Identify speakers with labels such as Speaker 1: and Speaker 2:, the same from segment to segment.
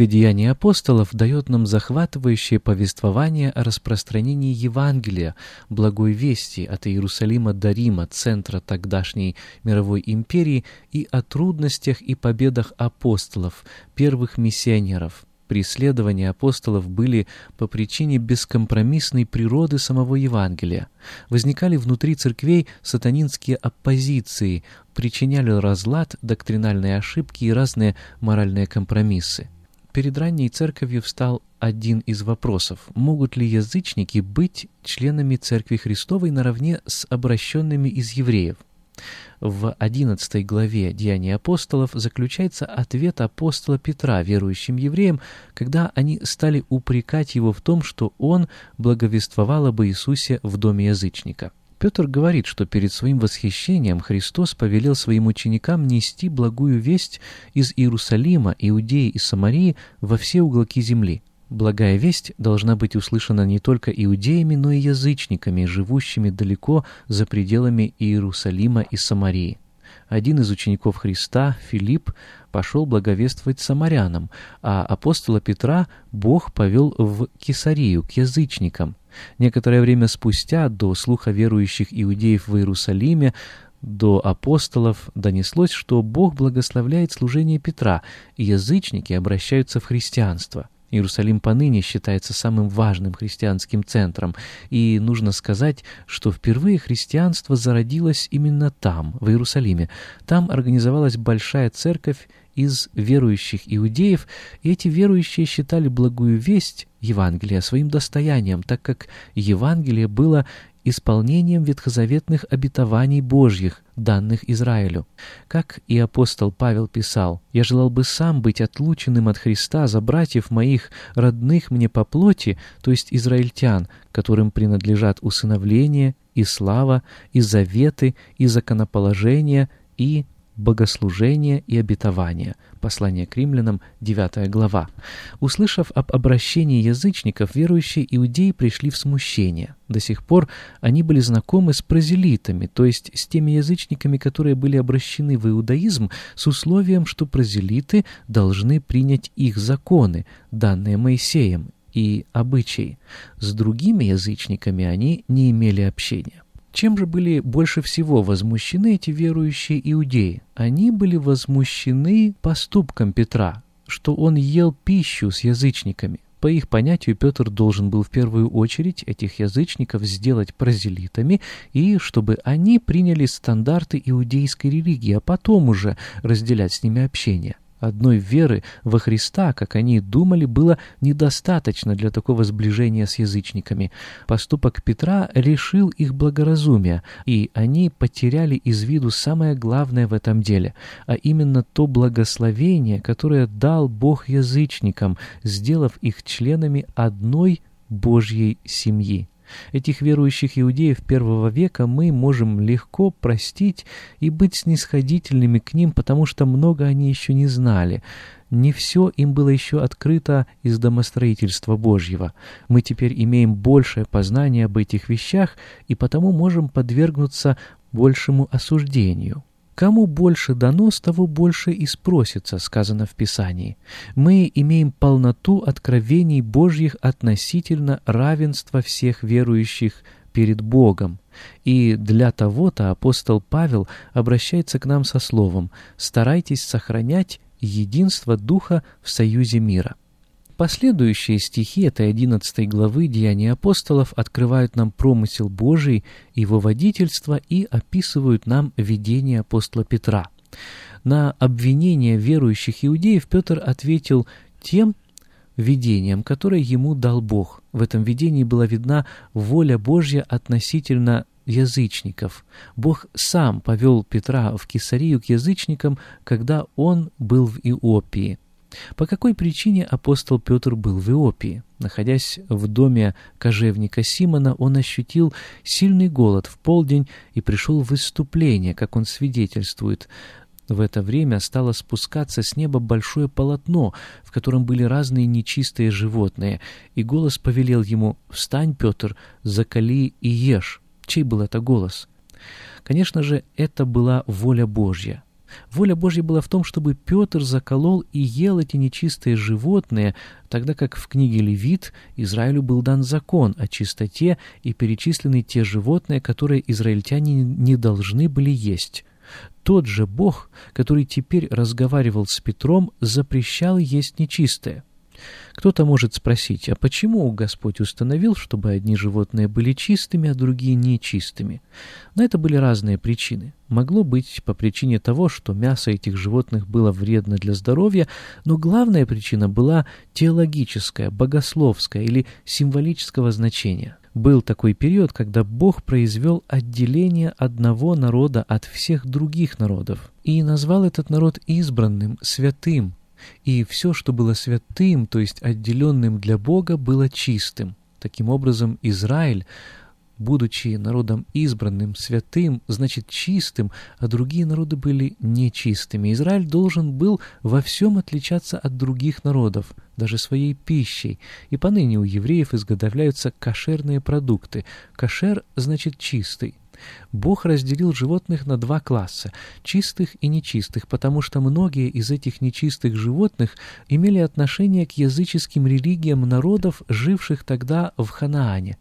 Speaker 1: Книга «Деяния апостолов» дает нам захватывающее повествование о распространении Евангелия, благой вести от Иерусалима до Рима, центра тогдашней мировой империи, и о трудностях и победах апостолов, первых миссионеров. Преследования апостолов были по причине бескомпромиссной природы самого Евангелия. Возникали внутри церквей сатанинские оппозиции, причиняли разлад, доктринальные ошибки и разные моральные компромиссы. Перед ранней церковью встал один из вопросов. Могут ли язычники быть членами Церкви Христовой наравне с обращенными из евреев? В 11 главе Деяний апостолов заключается ответ апостола Петра верующим евреям, когда они стали упрекать его в том, что он благовествовал об Иисусе в доме язычника. Петр говорит, что перед своим восхищением Христос повелел своим ученикам нести благую весть из Иерусалима, Иудеи и Самарии во все уголки земли. Благая весть должна быть услышана не только иудеями, но и язычниками, живущими далеко за пределами Иерусалима и Самарии. Один из учеников Христа, Филипп, пошел благовествовать самарянам, а апостола Петра Бог повел в Кесарию, к язычникам. Некоторое время спустя до слуха верующих иудеев в Иерусалиме до апостолов донеслось, что Бог благословляет служение Петра, и язычники обращаются в христианство. Иерусалим поныне считается самым важным христианским центром, и нужно сказать, что впервые христианство зародилось именно там, в Иерусалиме. Там организовалась большая церковь из верующих иудеев, и эти верующие считали благую весть Евангелия своим достоянием, так как Евангелие было исполнением ветхозаветных обетований Божьих, данных Израилю. Как и апостол Павел писал, «Я желал бы сам быть отлученным от Христа за братьев моих, родных мне по плоти, то есть израильтян, которым принадлежат усыновление и слава, и заветы, и законоположение, и богослужение и обетование. Послание к римлянам, 9 глава. Услышав об обращении язычников, верующие иудеи пришли в смущение. До сих пор они были знакомы с прозелитами, то есть с теми язычниками, которые были обращены в иудаизм с условием, что прозелиты должны принять их законы, данные Моисеем, и обычаи. С другими язычниками они не имели общения. Чем же были больше всего возмущены эти верующие иудеи? Они были возмущены поступком Петра, что он ел пищу с язычниками. По их понятию, Петр должен был в первую очередь этих язычников сделать прозелитами, и чтобы они приняли стандарты иудейской религии, а потом уже разделять с ними общение. Одной веры во Христа, как они думали, было недостаточно для такого сближения с язычниками. Поступок Петра решил их благоразумие, и они потеряли из виду самое главное в этом деле, а именно то благословение, которое дал Бог язычникам, сделав их членами одной Божьей семьи. Этих верующих иудеев первого века мы можем легко простить и быть снисходительными к ним, потому что много они еще не знали. Не все им было еще открыто из домостроительства Божьего. Мы теперь имеем большее познание об этих вещах и потому можем подвергнуться большему осуждению. Кому больше дано, с того больше и спросится, сказано в Писании. Мы имеем полноту откровений Божьих относительно равенства всех верующих перед Богом. И для того-то апостол Павел обращается к нам со словом «старайтесь сохранять единство Духа в союзе мира». Последующие стихи этой 11 главы Деяний апостолов открывают нам промысел Божий, его водительство и описывают нам видение апостола Петра. На обвинение верующих иудеев Петр ответил тем видением, которое ему дал Бог. В этом видении была видна воля Божья относительно язычников. Бог сам повел Петра в Кесарию к язычникам, когда он был в Иопии. По какой причине апостол Петр был в Иопии? Находясь в доме кожевника Симона, он ощутил сильный голод в полдень и пришел в выступление, как он свидетельствует. В это время стало спускаться с неба большое полотно, в котором были разные нечистые животные, и голос повелел ему «Встань, Петр, закали и ешь». Чей был это голос? Конечно же, это была воля Божья. Воля Божья была в том, чтобы Петр заколол и ел эти нечистые животные, тогда как в книге Левит Израилю был дан закон о чистоте и перечислены те животные, которые израильтяне не должны были есть. Тот же Бог, который теперь разговаривал с Петром, запрещал есть нечистое. Кто-то может спросить, а почему Господь установил, чтобы одни животные были чистыми, а другие нечистыми? На это были разные причины. Могло быть по причине того, что мясо этих животных было вредно для здоровья, но главная причина была теологическая, богословская или символического значения. Был такой период, когда Бог произвел отделение одного народа от всех других народов и назвал этот народ избранным, святым, и все, что было святым, то есть отделенным для Бога, было чистым. Таким образом, Израиль, будучи народом избранным, святым, значит чистым, а другие народы были нечистыми. Израиль должен был во всем отличаться от других народов, даже своей пищей. И поныне у евреев изготовляются кошерные продукты. Кошер значит чистый. Бог разделил животных на два класса – чистых и нечистых, потому что многие из этих нечистых животных имели отношение к языческим религиям народов, живших тогда в Ханаане.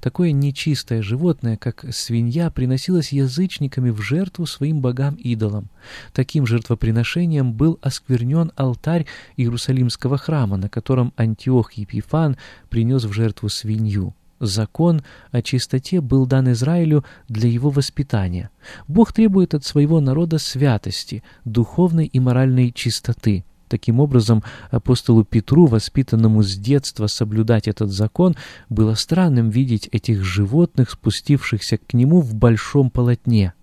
Speaker 1: Такое нечистое животное, как свинья, приносилось язычниками в жертву своим богам-идолам. Таким жертвоприношением был осквернен алтарь Иерусалимского храма, на котором Антиох Епифан принес в жертву свинью. Закон о чистоте был дан Израилю для его воспитания. Бог требует от своего народа святости, духовной и моральной чистоты. Таким образом, апостолу Петру, воспитанному с детства соблюдать этот закон, было странным видеть этих животных, спустившихся к нему в большом полотне.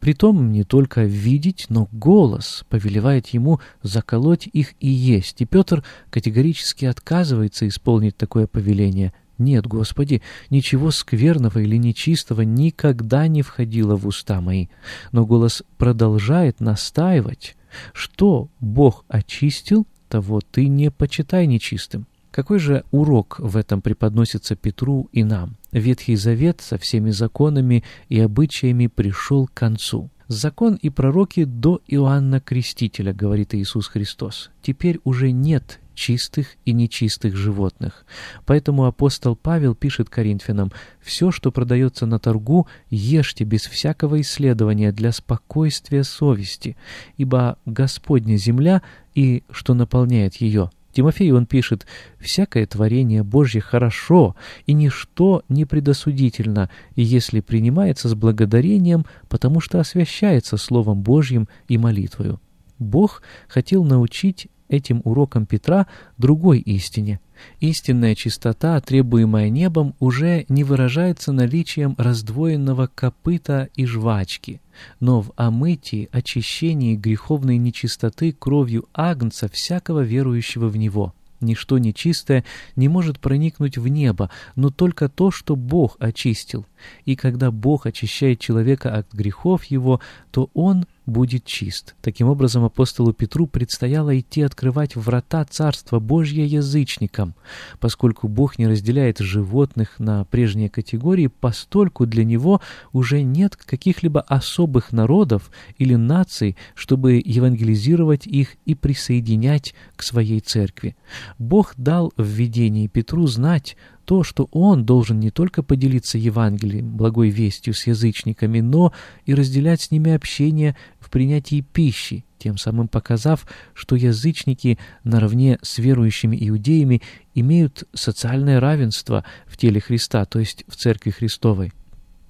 Speaker 1: Притом не только видеть, но голос повелевает ему заколоть их и есть, и Петр категорически отказывается исполнить такое повеление – нет, Господи, ничего скверного или нечистого никогда не входило в уста мои. Но голос продолжает настаивать, что Бог очистил, того ты не почитай нечистым. Какой же урок в этом преподносится Петру и нам? Ветхий Завет со всеми законами и обычаями пришел к концу. Закон и пророки до Иоанна Крестителя, говорит Иисус Христос. Теперь уже нет чистых и нечистых животных. Поэтому апостол Павел пишет Коринфянам, «Все, что продается на торгу, ешьте без всякого исследования для спокойствия совести, ибо Господня земля и что наполняет ее». Тимофею он пишет «Всякое творение Божье хорошо, и ничто не предосудительно, если принимается с благодарением, потому что освящается Словом Божьим и молитвою». Бог хотел научить этим уроком Петра другой истине. Истинная чистота, требуемая небом, уже не выражается наличием раздвоенного копыта и жвачки, но в омытии, очищении греховной нечистоты кровью агнца всякого верующего в него. Ничто нечистое не может проникнуть в небо, но только то, что Бог очистил. И когда Бог очищает человека от грехов его, то он будет чист. Таким образом, апостолу Петру предстояло идти открывать врата Царства Божье язычникам. Поскольку Бог не разделяет животных на прежние категории, постольку для него уже нет каких-либо особых народов или наций, чтобы евангелизировать их и присоединять к своей церкви. Бог дал в видении Петру знать, то, что он должен не только поделиться Евангелием, благой вестью с язычниками, но и разделять с ними общение принятии пищи, тем самым показав, что язычники наравне с верующими иудеями имеют социальное равенство в теле Христа, то есть в Церкви Христовой.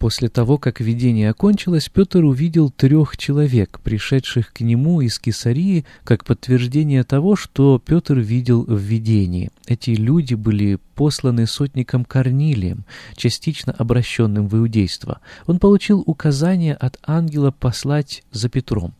Speaker 1: После того, как видение окончилось, Петр увидел трех человек, пришедших к нему из Кесарии, как подтверждение того, что Петр видел в видении. Эти люди были посланы сотником Корнилием, частично обращенным в иудейство. Он получил указание от ангела послать за Петром.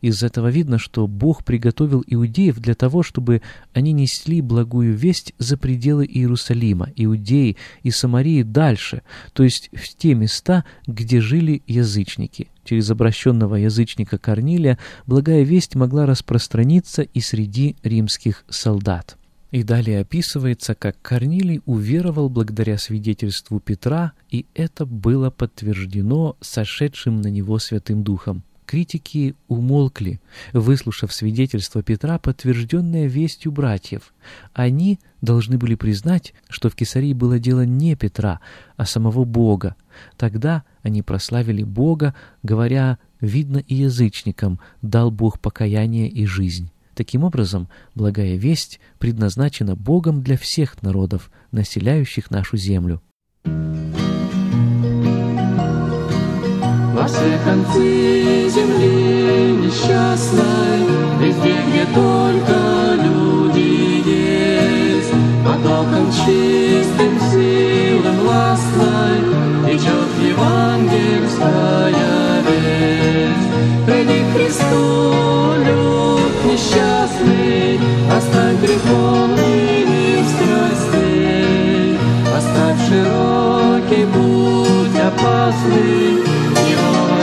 Speaker 1: Из этого видно, что Бог приготовил иудеев для того, чтобы они несли благую весть за пределы Иерусалима, Иудеи и Самарии дальше, то есть в те места, где жили язычники. Через обращенного язычника Корнилия благая весть могла распространиться и среди римских солдат. И далее описывается, как Корнилий уверовал благодаря свидетельству Петра, и это было подтверждено сошедшим на него Святым Духом. Критики умолкли, выслушав свидетельство Петра, подтвержденное вестью братьев. Они должны были признать, что в Кесарии было дело не Петра, а самого Бога. Тогда они прославили Бога, говоря, видно и язычникам, дал Бог покаяние и жизнь. Таким образом, благая весть предназначена Богом для всех народов, населяющих нашу землю.
Speaker 2: Все концы земли несчастной, Везде, где только люди есть, Потоком чистым силам властной Течет евангельская весть. Приди к Христу, люд несчастный, Оставь греховный мир страстей, Оставь широкий путь опасный,